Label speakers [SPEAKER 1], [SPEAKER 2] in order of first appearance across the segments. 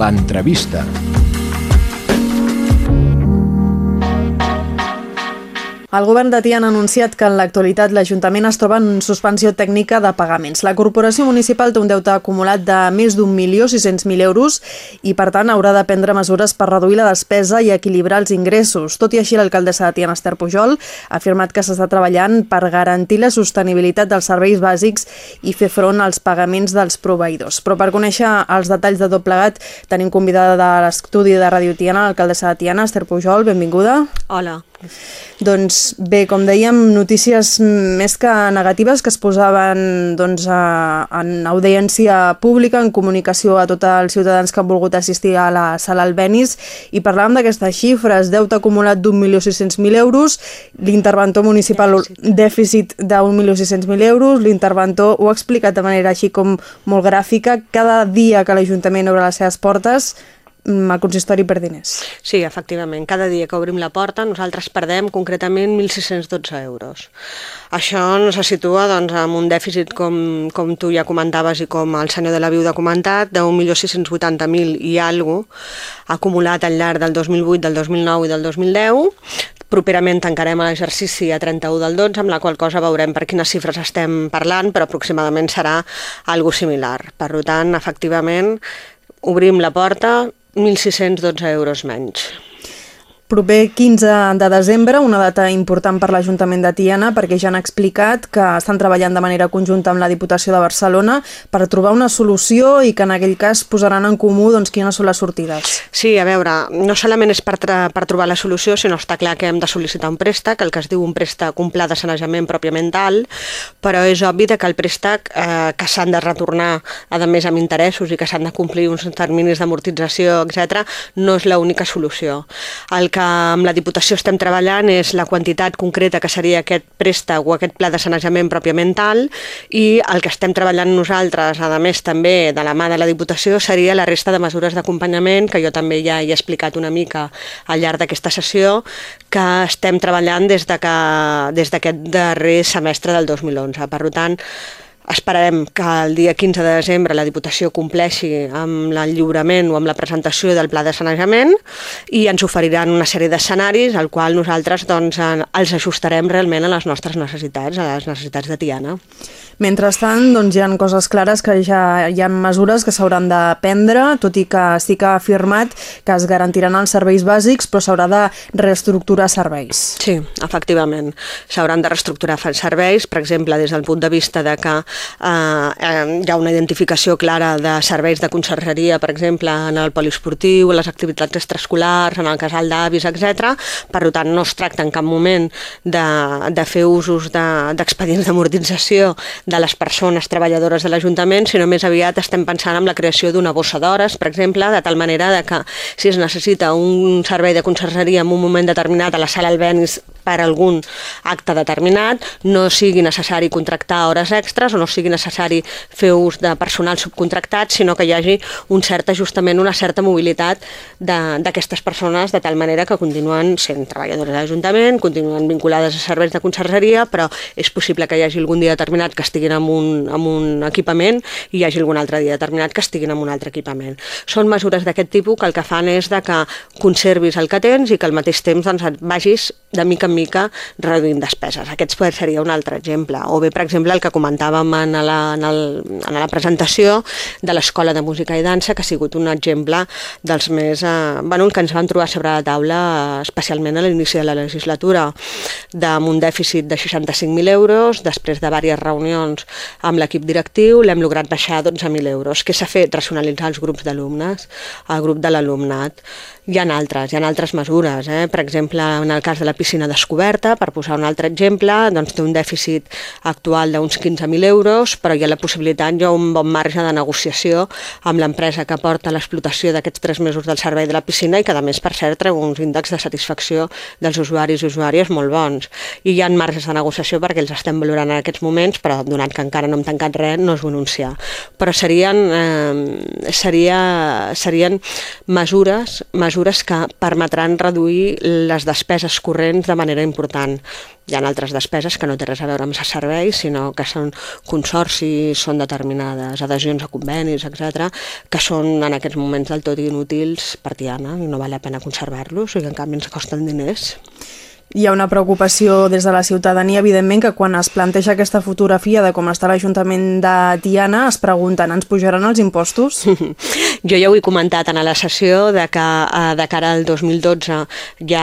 [SPEAKER 1] l'entrevista.
[SPEAKER 2] El govern de Tiana ha anunciat que en l'actualitat l'Ajuntament es troba en suspensió tècnica de pagaments. La corporació municipal té un deute acumulat de més d'un milió sis mil euros i, per tant, haurà de prendre mesures per reduir la despesa i equilibrar els ingressos. Tot i així, l'alcaldessa de Tiana, Esther Pujol, ha afirmat que s'està treballant per garantir la sostenibilitat dels serveis bàsics i fer front als pagaments dels proveïdors. Però per conèixer els detalls de tot plegat, tenim convidada de l'estudi de Ràdio Tiana, l'alcaldessa de Tiana, Esther Pujol, benvinguda.
[SPEAKER 3] Hola.
[SPEAKER 2] Doncs bé, com dèiem, notícies més que negatives que es posaven doncs, a, en audiència pública, en comunicació a tots els ciutadans que han volgut assistir a la sala Albenis i parlàvem d'aquestes xifres, deute acumulat d'1.600.000 euros, l'interventor municipal dèficit. d'1.600.000 euros, l'interventor ho ha explicat de manera així com molt gràfica, cada dia que l'Ajuntament obre les seves portes Mm, el consistori per diners.
[SPEAKER 3] Sí, efectivament. Cada dia que obrim la porta nosaltres perdem concretament 1.612 euros. Això ens situa doncs, amb un dèficit, com, com tu ja comentaves i com el senyor de la Viuda ha comentat, de 1.680.000 i alguna acumulat al llarg del 2008, del 2009 i del 2010. Properament tancarem l'exercici a 31 del 12, amb la qual cosa veurem per quines xifres estem parlant, però aproximadament serà algo similar. Per tant, efectivament, obrim la porta, 1.612 euros menys
[SPEAKER 2] proper 15 de desembre, una data important per l'Ajuntament de Tiana perquè ja han explicat que estan treballant de manera conjunta amb la Diputació de Barcelona per trobar una solució i que en aquell cas posaran en comú doncs, quines són les sortides.
[SPEAKER 3] Sí, a veure, no solament és per, per trobar la solució, sinó està clar que hem de sol·licitar un préstec, el que es diu un préstec, un pla de sanejament pròpiament tal, però és obvi que el préstec eh, que s'han de retornar, a més amb interessos i que s'han de complir uns terminis d'amortització, etc, no és l'única solució. El que que amb la Diputació estem treballant és la quantitat concreta que seria aquest préstec o aquest pla de sanejament pròpiament tal i el que estem treballant nosaltres, a més també de la mà de la Diputació, seria la resta de mesures d'acompanyament, que jo també ja he explicat una mica al llarg d'aquesta sessió, que estem treballant des d'aquest de que, des darrer semestre del 2011. Per tant, Esperarem que el dia 15 de desembre la Diputació compleixi amb el o amb la presentació del pla de sanejament i ens oferiran una sèrie d'escenaris al qual nosaltres doncs, els ajustarem realment a les nostres necessitats, a les necessitats de Tiana.
[SPEAKER 2] Mentrestant, doncs, hi ha coses clares que ja hi ha mesures que s'hauran de prendre, tot i que sí que ha afirmat que es garantiran els serveis bàsics, però s'haurà de reestructurar serveis.
[SPEAKER 3] Sí, efectivament. S'hauran de reestructurar serveis, per exemple, des del punt de vista de que eh, eh, hi ha una identificació clara de serveis de consergeria, per exemple, en el poliesportiu, les activitats extraescolars, en el casal d'avis, etc. Per tant, no es tracta en cap moment de, de fer usos d'expedients de, d'amortització de les persones treballadores de l'Ajuntament, sinó més aviat estem pensant en la creació d'una bossa d'hores, per exemple, de tal manera de que si es necessita un servei de consergeria en un moment determinat a la sala Albenis per algun acte determinat, no sigui necessari contractar hores extres o no sigui necessari fer ús de personal subcontractat, sinó que hi hagi un cert ajustament, una certa mobilitat d'aquestes persones, de tal manera que continuen sent treballadores de l'Ajuntament, continuen vinculades a serveis de consergeria, però és possible que hi hagi algun dia determinat que estiguin en un, en un equipament i hi hagi algun altre dia determinat que estiguin en un altre equipament. Són mesures d'aquest tipus que el que fan és de que conservis el que tens i que al mateix temps doncs, vagis de mica en mica reduint despeses. Aquest seria un altre exemple. O bé, per exemple, el que comentàvem en la, en el, en la presentació de l'Escola de Música i Dansa, que ha sigut un exemple dels més... Eh, bueno, que ens van trobar sobre la taula especialment a l'inici de la legislatura, amb un dèficit de 65.000 euros, després de diverses reunions amb l'equip directiu, l'hem lograt baixar a 12.000 euros. Què s'ha fet? Racionalitzar els grups d'alumnes, el grup de l'alumnat. Hi ha altres, hi ha altres mesures. Eh? Per exemple, en el cas de la piscina descoberta, per posar un altre exemple, doncs té un dèficit actual d'uns 15.000 euros, però hi ha la possibilitat, hi ha un bon marge de negociació amb l'empresa que porta l'explotació d'aquests tres mesos del servei de la piscina i que, a més, per cert, treu uns índexs de satisfacció dels usuaris i usuàries molt bons. I hi ha marges de negociació perquè els estem valorant en aquests moments, però donat que encara no hem tancat res, no es va anunciar. Però serien, eh, seria, serien mesures, mesures que permetran reduir les despeses corrents corrents de manera important. Hi ha altres despeses que no té res a veure amb els serveis, sinó que són consorcis, són determinades adhesions a convenis, etc, que són en aquests moments del tot inútils per Tiana i no val la pena conservar-los i en canvi ens costen diners.
[SPEAKER 2] Hi ha una preocupació des de la ciutadania, evidentment, que quan es planteja aquesta fotografia de com està l'Ajuntament de Tiana, es pregunten, ens pujaran els impostos?
[SPEAKER 3] jo ja ho he comentat en la sessió de que eh, de cara al 2012 ja,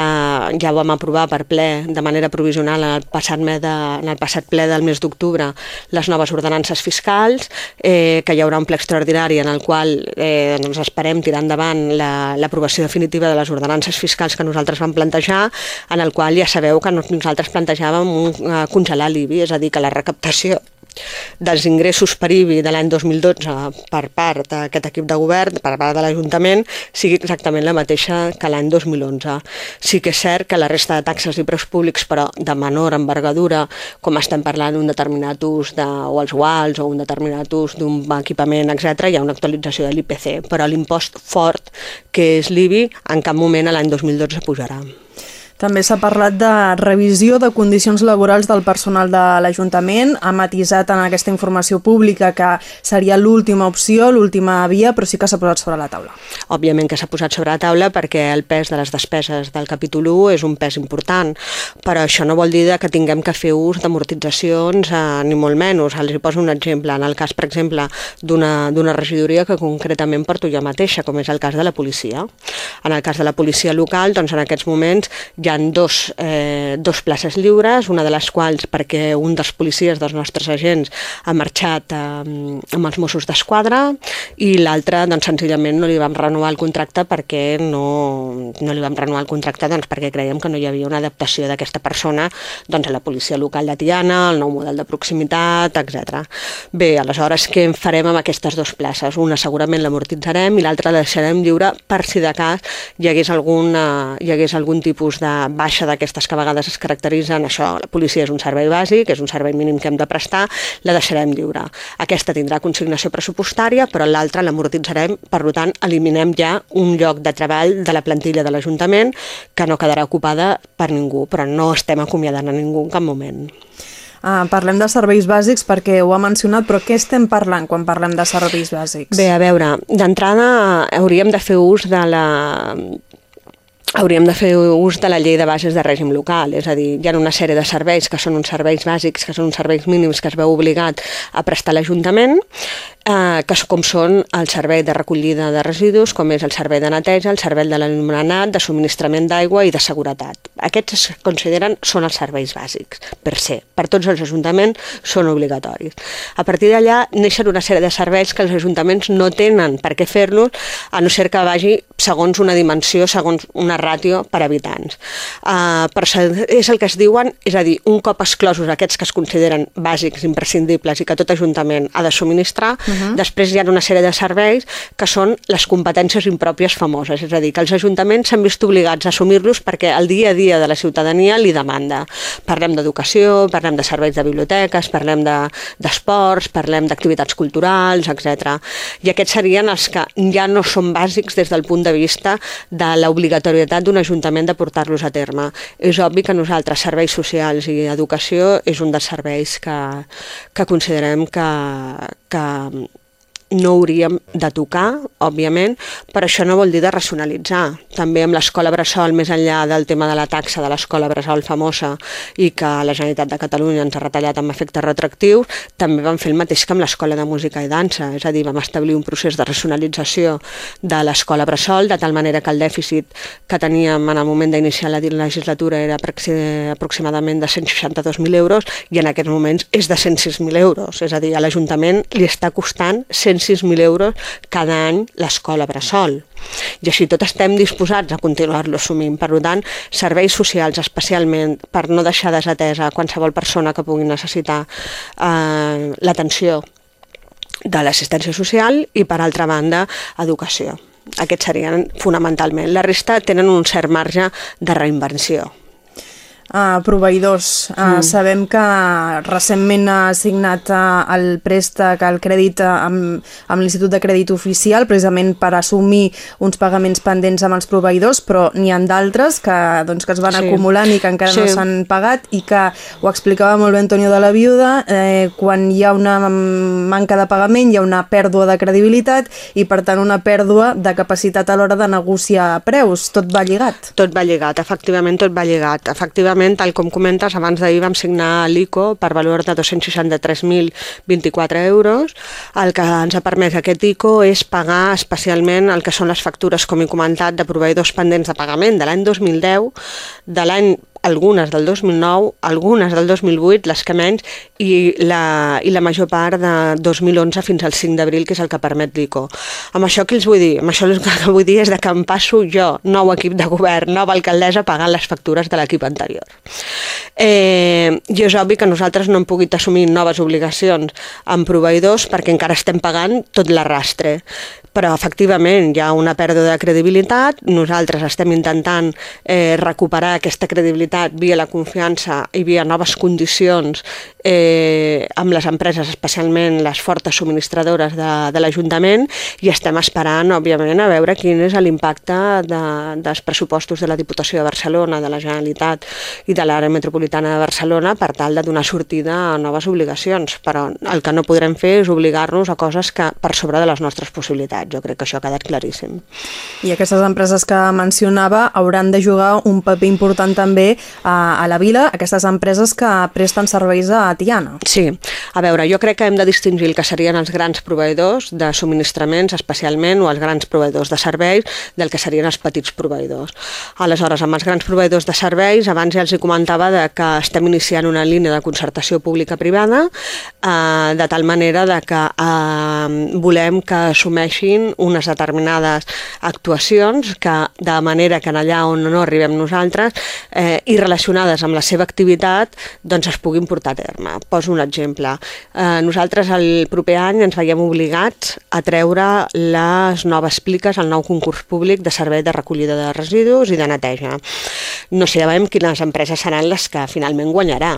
[SPEAKER 3] ja vam aprovar per ple, de manera provisional, en el passat, de, en el passat ple del mes d'octubre, les noves ordenances fiscals, eh, que hi haurà un ple extraordinari en el qual eh, doncs esperem tirar endavant l'aprovació la, definitiva de les ordenances fiscals que nosaltres vam plantejar, en el qual ja sabeu que nosaltres plantejàvem uh, congelar l'IBI, és a dir, que la recaptació dels ingressos per IBI de l'any 2012 per part d'aquest equip de govern, per part de l'Ajuntament, sigui exactament la mateixa que l'any 2011. Sí que és cert que la resta de taxes i preus públics, però de menor envergadura, com estem parlant d'un determinat ús de, o els guals o un determinat ús d'un equipament, etc, hi ha una actualització de l'IPC, però l'impost fort, que és l'IBI, en cap moment l'any 2012 pujarà.
[SPEAKER 2] També s'ha parlat de revisió de condicions laborals del personal de l'Ajuntament. Ha matisat en aquesta informació pública que seria l'última opció, l'última via, però sí que s'ha posat sobre la taula.
[SPEAKER 3] Òbviament que s'ha posat sobre la taula perquè el pes de les despeses del capítol 1 és un pes important, però això no vol dir que tinguem que fer ús d'amortitzacions eh, ni molt menys. Els hi poso un exemple. En el cas, per exemple, d'una regidoria que concretament porto jo mateixa, com és el cas de la policia. En el cas de la policia local, doncs en aquests moments ha dos, eh, dos places lliures, una de les quals perquè un dels policies dels nostres agents ha marxat eh, amb els Mossos d'Esquadra i l'altre doncs, senzillament no li vam renovar el contracte perquè no, no li vam renovar el contracte doncs, perquè creiem que no hi havia una adaptació d'aquesta persona doncs, a la policia local de Tiana, el nou model de proximitat, etc. Bé, aleshores què en farem amb aquestes dues places? Una segurament l'amortitzarem i l'altra la deixarem lliure per si de cas hi hagués, alguna, hi hagués algun tipus de baixa d'aquestes que a vegades es caracteritzen, això, la policia és un servei bàsic, és un servei mínim que hem de prestar, la deixarem lliure. Aquesta tindrà consignació pressupostària, però l'altra l'amortitzarem, per tant, eliminem ja un lloc de treball de la plantilla de l'Ajuntament que no quedarà ocupada per ningú, però no estem acomiadant a ningú en cap moment.
[SPEAKER 2] Uh, parlem de serveis bàsics perquè ho ha mencionat, però què estem parlant quan parlem de serveis bàsics?
[SPEAKER 3] Bé, a veure, d'entrada hauríem de fer ús de la hauríem de fer ús de la llei de bases de règim local, és a dir, hi ha una sèrie de serveis que són uns serveis bàsics, que són uns serveis mínims que es veu obligat a prestar l'Ajuntament, eh, que com són el servei de recollida de residus, com és el servei de neteja, el servei de l'anomenat, de subministrament d'aigua i de seguretat. Aquests es consideren són els serveis bàsics, per ser. Per tots els ajuntaments són obligatoris. A partir d'allà neixen una sèrie de serveis que els ajuntaments no tenen per què fer-los, a no ser que vagi segons una dimensió, segons una ràtio per habitants. Uh, però és el que es diuen, és a dir, un cop exclosos aquests que es consideren bàsics, imprescindibles i que tot ajuntament ha de subministrar, uh -huh. després hi ha una sèrie de serveis que són les competències impròpies famoses, és a dir, que els ajuntaments s'han vist obligats a assumir-los perquè el dia a dia de la ciutadania li demanda. Parlem d'educació, parlem de serveis de biblioteques, parlem d'esports, de, parlem d'activitats culturals, etc. I aquests serien els que ja no són bàsics des del punt de vista de l'obligatorietat responsabilitat d'un ajuntament de portar-los a terme. És obvi que nosaltres, serveis socials i educació, és un dels serveis que, que considerem que, que no hauríem de tocar, òbviament, però això no vol dir de racionalitzar. També amb l'escola Bressol, més enllà del tema de la taxa de l'escola Bressol famosa i que la Generalitat de Catalunya ens ha retallat amb efectes retractius, també vam fer el mateix que amb l'escola de música i dansa, és a dir, vam establir un procés de racionalització de l'escola Bressol, de tal manera que el dèficit que teníem en el moment d'iniciar la legislatura era aproximadament de 162.000 euros i en aquests moments és de 106.000 euros, és a dir, a l'Ajuntament li està costant 100 106.000 euros cada any l'escola Bressol. I així tot estem disposats a continuar-lo assumint. Per tant, serveis socials especialment per no deixar desatesa qualsevol persona que pugui necessitar eh, l'atenció de l'assistència social i, per altra banda, educació. Aquests serien fonamentalment. La resta tenen un cert marge de reinvenció.
[SPEAKER 2] Uh, proveïdors. Uh, mm. Sabem que recentment ha signat uh, el préstec, el crèdit uh, amb, amb l'Institut de Crèdit Oficial, precisament per assumir uns pagaments pendents amb els proveïdors, però n'hi ha d'altres que, doncs, que es van sí. acumulant i que encara sí. no s'han pagat i que ho explicava molt bé Antonio de la Viuda, eh, quan hi ha una manca de pagament hi ha una pèrdua de credibilitat i per tant una pèrdua de capacitat a l'hora de negociar preus. Tot va lligat.
[SPEAKER 3] Tot va lligat, efectivament tot va lligat. Efectivament, tal com comentes, abans d'ahir vam signar l'ICO per valor de 263.024 euros. El que ens ha permès aquest ICO és pagar especialment el que són les factures, com he comentat, de proveïdors pendents de pagament de l'any 2010, de l'any algunes del 2009, algunes del 2008, les que menys, i la, i la major part de 2011 fins al 5 d'abril, que és el que permet l'ICO. Amb això què els vull dir? Amb això el que vull dir és de que em passo jo, nou equip de govern, nova alcaldessa, pagant les factures de l'equip anterior. Eh, I és obvi que nosaltres no hem pogut assumir noves obligacions amb proveïdors perquè encara estem pagant tot l'arrastre però efectivament hi ha una pèrdua de credibilitat, nosaltres estem intentant eh, recuperar aquesta credibilitat via la confiança i via noves condicions eh, amb les empreses, especialment les fortes subministradores de, de l'Ajuntament, i estem esperant, òbviament, a veure quin és l'impacte de, dels pressupostos de la Diputació de Barcelona, de la Generalitat i de l'àrea metropolitana de Barcelona per tal de donar sortida a noves obligacions, però el que no podrem fer és obligar-nos a coses que per sobre de les nostres possibilitats mercat. Jo crec que això ha quedat claríssim.
[SPEAKER 2] I aquestes empreses que mencionava hauran de jugar un paper important també a, a la vila, aquestes empreses que presten serveis a Tiana.
[SPEAKER 3] Sí, a veure, jo crec que hem de distingir el que serien els grans proveïdors de subministraments especialment o els grans proveïdors de serveis del que serien els petits proveïdors. Aleshores, amb els grans proveïdors de serveis, abans ja els hi comentava de que estem iniciant una línia de concertació pública-privada eh, de tal manera de que eh, volem que assumeixin definint unes determinades actuacions que de manera que allà on no arribem nosaltres eh, i relacionades amb la seva activitat doncs es puguin portar a terme. Poso un exemple. Eh, nosaltres el proper any ens veiem obligats a treure les noves pliques al nou concurs públic de servei de recollida de residus i de neteja. No sabem quines empreses seran les que finalment guanyarà,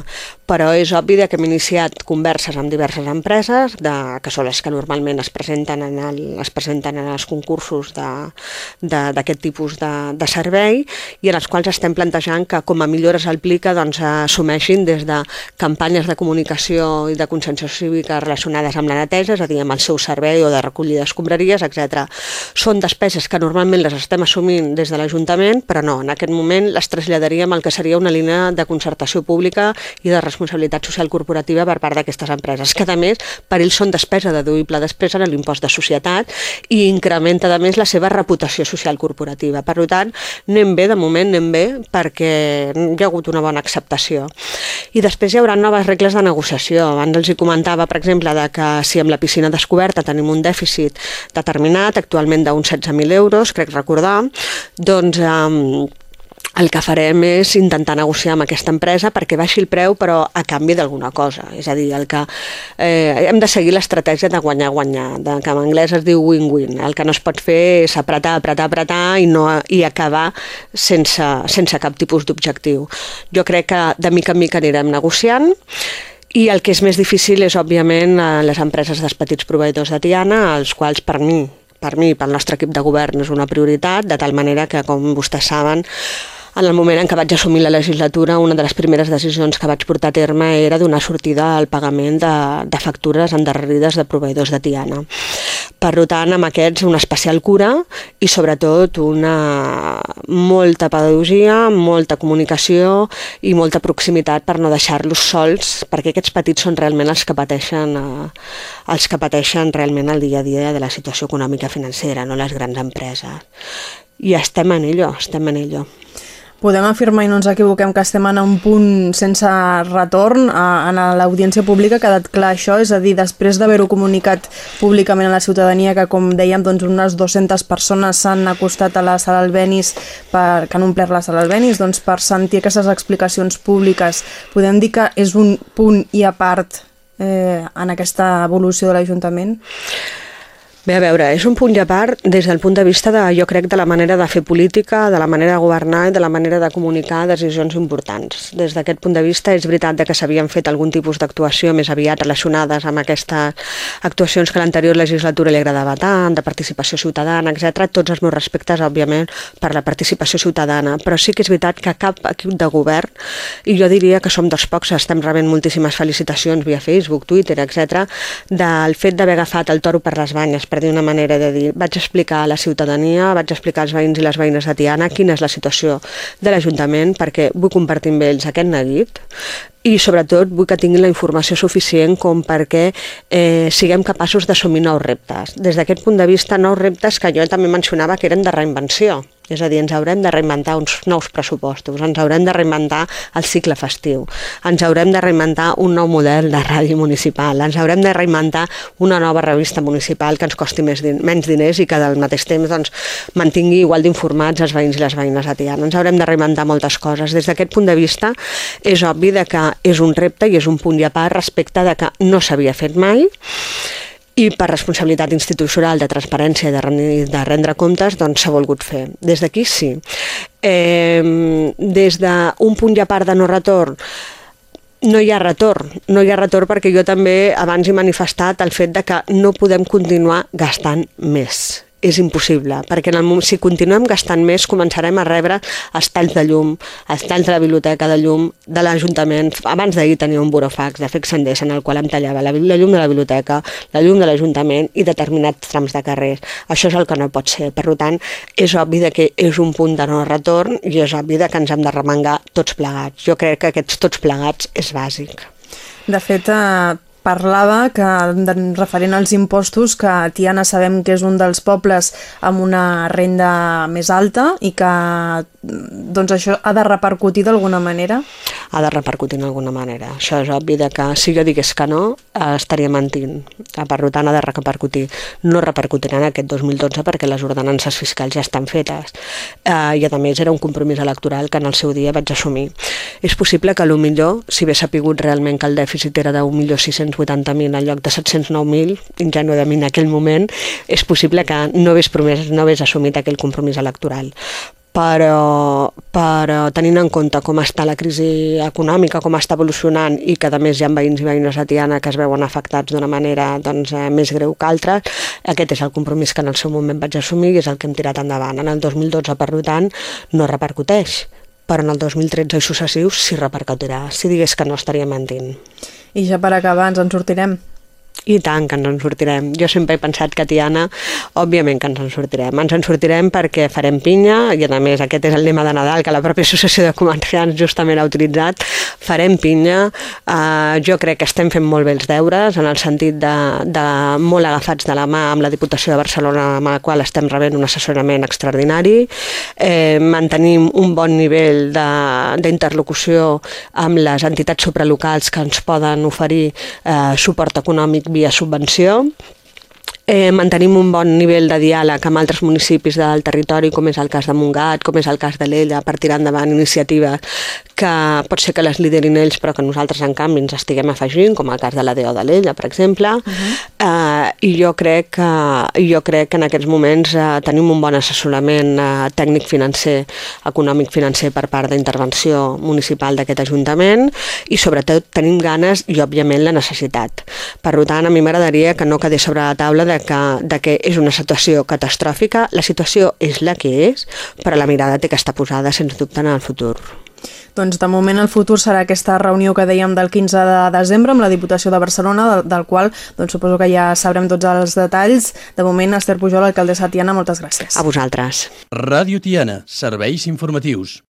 [SPEAKER 3] però és obvi que hem iniciat converses amb diverses empreses, de, que són les que normalment es presenten en, el, es presenten en els concursos d'aquest tipus de, de servei i en els quals estem plantejant que com a millores al PLICA doncs, assumeixin des de campanyes de comunicació i de consciència cívica relacionades amb la neteja, és a dir, amb el seu servei o de recollida d'escombraries, etc. Són despeses que normalment les estem assumint des de l'Ajuntament, però no, en aquest moment les traslladaríem al que seria una línia de concertació pública i de responsabilitat social corporativa per part d'aquestes empreses, que a més per ells són despesa deduïble després en l'impost de societat i incrementa a més la seva reputació social corporativa. Per tant, anem bé, de moment anem bé, perquè hi ha hagut una bona acceptació. I després hi haurà noves regles de negociació. Abans els hi comentava, per exemple, de que si amb la piscina descoberta tenim un dèficit determinat, actualment d'uns 16.000 euros, crec recordar, doncs eh, el que farem és intentar negociar amb aquesta empresa perquè baixi el preu però a canvi d'alguna cosa. És a dir, el que, eh, hem de seguir l'estratègia de guanyar-guanyar, que en anglès es diu win-win. El que no es pot fer és apretar, apretar, apretar i, no, i acabar sense, sense cap tipus d'objectiu. Jo crec que de mica en mica anirem negociant i el que és més difícil és, òbviament, les empreses dels petits proveïdors de Tiana, els quals, per mi, per mi, pel nostre equip de govern, és una prioritat, de tal manera que, com vostès saben, en el moment en què vaig assumir la legislatura, una de les primeres decisions que vaig portar a terme era donar sortida al pagament de, de factures endarrerides de proveïdors de Tiana. Per tant, amb aquests una especial cura i sobretot una molta pedagogia, molta comunicació i molta proximitat per no deixar-los sols, perquè aquests petits són realment els que pateixen eh, els que pateixen realment el dia a dia de la situació econòmica financera, no les grans empreses. I estem en ello, estem en ello.
[SPEAKER 2] Podem afirmar, i no ens equivoquem, que estem en un punt sense retorn a, a l'audiència pública, ha quedat clar això, és a dir, després d'haver-ho comunicat públicament a la ciutadania, que com dèiem, doncs unes 200 persones s'han acostat a la sala Albenis, per, que han omplert la sala Albenis, doncs per sentir aquestes explicacions públiques, podem dir que és un punt i a part eh, en aquesta evolució de l'Ajuntament?
[SPEAKER 3] Bé, a veure, és un punt a part des del punt de vista de, jo crec, de la manera de fer política, de la manera de governar i de la manera de comunicar decisions importants. Des d'aquest punt de vista és veritat de que s'havien fet algun tipus d'actuació més aviat relacionades amb aquestes actuacions que l'anterior legislatura li agradava tant, de participació ciutadana, etc. Tots els meus respectes, òbviament, per la participació ciutadana, però sí que és veritat que cap equip de govern, i jo diria que som dels pocs, estem rebent moltíssimes felicitacions via Facebook, Twitter, etc, del fet d'haver agafat el toro per les banyes per dir una manera de dir. Vaig explicar a la ciutadania, vaig explicar als veïns i les veïnes de Tiana quina és la situació de l'Ajuntament perquè vull compartir amb ells aquest neguit i sobretot vull que tinguin la informació suficient com perquè eh, siguem capaços d'assumir nous reptes. Des d'aquest punt de vista, nous reptes que jo també mencionava que eren de reinvenció. És a dir, ens haurem de reinventar uns nous pressupostos, ens haurem de reinventar el cicle festiu, ens haurem de reinventar un nou model de ràdio municipal, ens haurem de reinventar una nova revista municipal que ens costi més din menys diners i que al mateix temps doncs, mantingui igual d'informats els veïns i les veïnes a Tiana. Ens haurem de reinventar moltes coses. Des d'aquest punt de vista, és obvi de que és un repte i és un punt i a part respecte de que no s'havia fet mai i per responsabilitat institucional de transparència i de, de rendre comptes doncs s'ha volgut fer. Des d'aquí sí. Eh, des d'un punt i a part de no retorn, no hi ha retorn, no hi ha retorn perquè jo també abans he manifestat el fet de que no podem continuar gastant més és impossible, perquè en el si continuem gastant més començarem a rebre els talls de llum, els talls de la biblioteca de llum de l'Ajuntament. Abans d'ahir tenia un burofax de Fex Sendés en el qual em tallava la, la llum de la biblioteca, la llum de l'Ajuntament i determinats trams de carrers. Això és el que no pot ser. Per tant, és obvi que és un punt de no retorn i és obvi que ens hem de remengar tots plegats. Jo crec que aquests tots plegats és bàsic.
[SPEAKER 2] De fet, eh, parlava que referent als impostos que Tiana sabem que és un dels pobles amb una renda més alta i que doncs això ha de repercutir d'alguna manera?
[SPEAKER 3] Ha de repercutir d'alguna manera. Això és obvi de que si jo digués que no, eh, estaria mentint. Eh, per tant, ha de repercutir. No repercutirà en aquest 2012 perquè les ordenances fiscals ja estan fetes. Eh, I a més era un compromís electoral que en el seu dia vaig assumir. És possible que millor, si hagués sapigut realment que el dèficit era de 1.680.000 en lloc de 709.000, ingenu de mi en aquell moment, és possible que no hagués promès, no hagués assumit aquell compromís electoral però, però tenint en compte com està la crisi econòmica, com està evolucionant i que a més hi ha veïns i veïnes a Tiana que es veuen afectats d'una manera doncs, eh, més greu que altres, aquest és el compromís que en el seu moment vaig assumir i és el que hem tirat endavant. En el 2012, per tant, no repercuteix, però en el 2013 i successius sí repercutirà. Si digués que no estaria mentint.
[SPEAKER 2] I ja per acabar, ens en sortirem?
[SPEAKER 3] I tant que ens en sortirem. Jo sempre he pensat que Tiana, òbviament que ens en sortirem. Ens en sortirem perquè farem pinya, i a més aquest és el lema de Nadal que la pròpia Associació de Comerciants justament ha utilitzat. Farem pinya, uh, jo crec que estem fent molt bé els deures, en el sentit de, de molt agafats de la mà amb la Diputació de Barcelona, amb la qual estem rebent un assessorament extraordinari. Eh, mantenim un bon nivell d'interlocució amb les entitats supralocals que ens poden oferir eh, suport econòmic via subvenció. Eh, mantenim un bon nivell de diàleg amb altres municipis del territori, com és el cas de Montgat, com és el cas de l'Ella, per tirar endavant iniciatives que pot ser que les liderin ells, però que nosaltres, en canvi, ens estiguem afegint, com el cas de la DO de l'Ella, per exemple. Uh -huh. eh, I jo crec, que, jo crec que en aquests moments eh, tenim un bon assessorament eh, tècnic financer, econòmic financer per part d'intervenció municipal d'aquest Ajuntament i sobretot tenim ganes i, òbviament, la necessitat. Per tant, a mi m'agradaria que no quedés sobre la taula de que, de que és una situació catastròfica, la situació és la que és, però la mirada té que estar posada, sens dubte, en el futur.
[SPEAKER 2] Doncs de moment el futur serà aquesta reunió que dèiem del 15 de desembre amb la Diputació de Barcelona, del, del qual doncs, suposo que ja sabrem tots els detalls. De moment, Esther Pujol, alcaldessa Tiana, moltes gràcies.
[SPEAKER 3] A vosaltres.
[SPEAKER 1] Ràdio Tiana, serveis informatius.